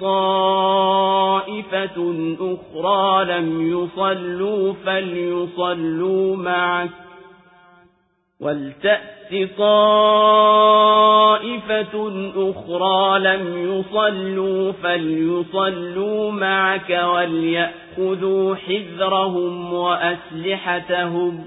طائفة أخرى لم يصلوا فليصلوا معك ولتأت طائفة أخرى لم يصلوا فليصلوا معك وليأخذوا حذرهم وأسلحتهم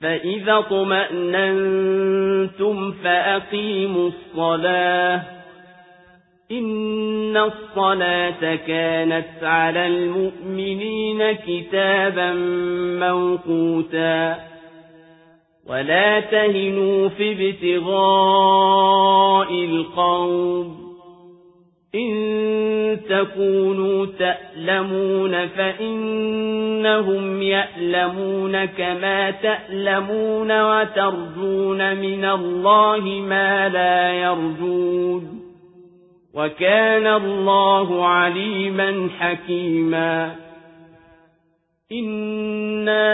فإذا طمأننتم فأقيموا الصلاة إن الصلاة كانت على المؤمنين كتابا موقوتا ولا تهنوا في ابتغاء القوم إن تكونوا تألمون فإنهم يألمون كما تألمون وترجون من الله ما لا يرجون وكان الله عليما حكيما إنا